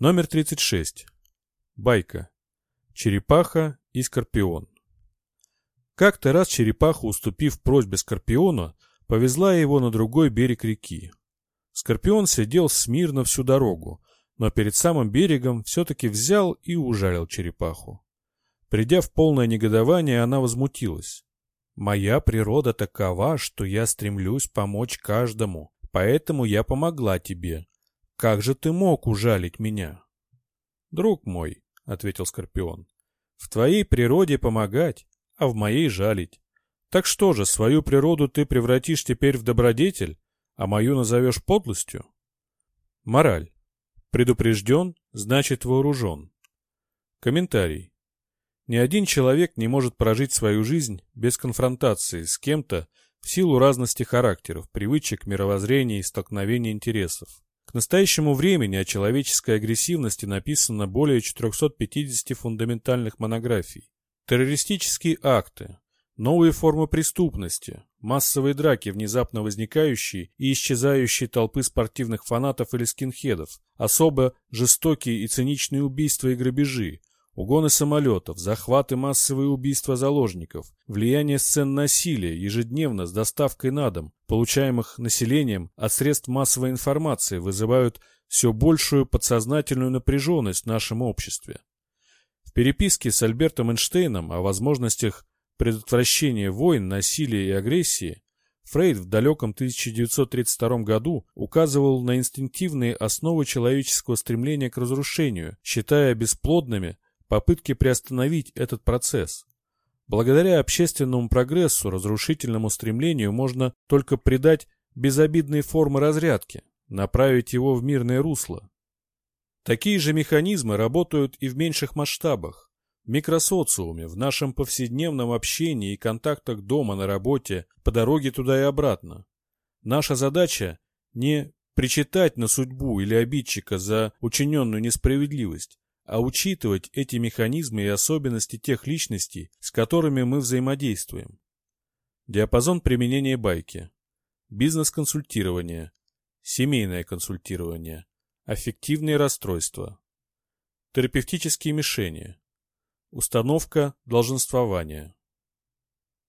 Номер 36. Байка. Черепаха и Скорпион. Как-то раз черепаха, уступив просьбе Скорпиона, повезла его на другой берег реки. Скорпион сидел смирно всю дорогу, но перед самым берегом все-таки взял и ужалил черепаху. Придя в полное негодование, она возмутилась. «Моя природа такова, что я стремлюсь помочь каждому, поэтому я помогла тебе. Как же ты мог ужалить меня?» «Друг мой», — ответил Скорпион, — «в твоей природе помогать, а в моей жалить. Так что же, свою природу ты превратишь теперь в добродетель, а мою назовешь подлостью?» Мораль. Предупрежден, значит вооружен. Комментарий. Ни один человек не может прожить свою жизнь без конфронтации с кем-то в силу разности характеров, привычек, мировоззрения и столкновения интересов. К настоящему времени о человеческой агрессивности написано более 450 фундаментальных монографий. Террористические акты, новые формы преступности, массовые драки, внезапно возникающие и исчезающие толпы спортивных фанатов или скинхедов, особо жестокие и циничные убийства и грабежи, Угоны самолетов, захваты массовые убийства заложников, влияние сцен насилия ежедневно с доставкой на дом, получаемых населением от средств массовой информации, вызывают все большую подсознательную напряженность в нашем обществе. В переписке с Альбертом Эйнштейном о возможностях предотвращения войн, насилия и агрессии Фрейд в далеком 1932 году указывал на инстинктивные основы человеческого стремления к разрушению, считая бесплодными попытки приостановить этот процесс. Благодаря общественному прогрессу, разрушительному стремлению можно только придать безобидные формы разрядки, направить его в мирное русло. Такие же механизмы работают и в меньших масштабах. В микросоциуме, в нашем повседневном общении и контактах дома, на работе, по дороге туда и обратно. Наша задача не причитать на судьбу или обидчика за учиненную несправедливость, а учитывать эти механизмы и особенности тех личностей, с которыми мы взаимодействуем. Диапазон применения байки. Бизнес-консультирование. Семейное консультирование. Аффективные расстройства. Терапевтические мишени. Установка долженствования.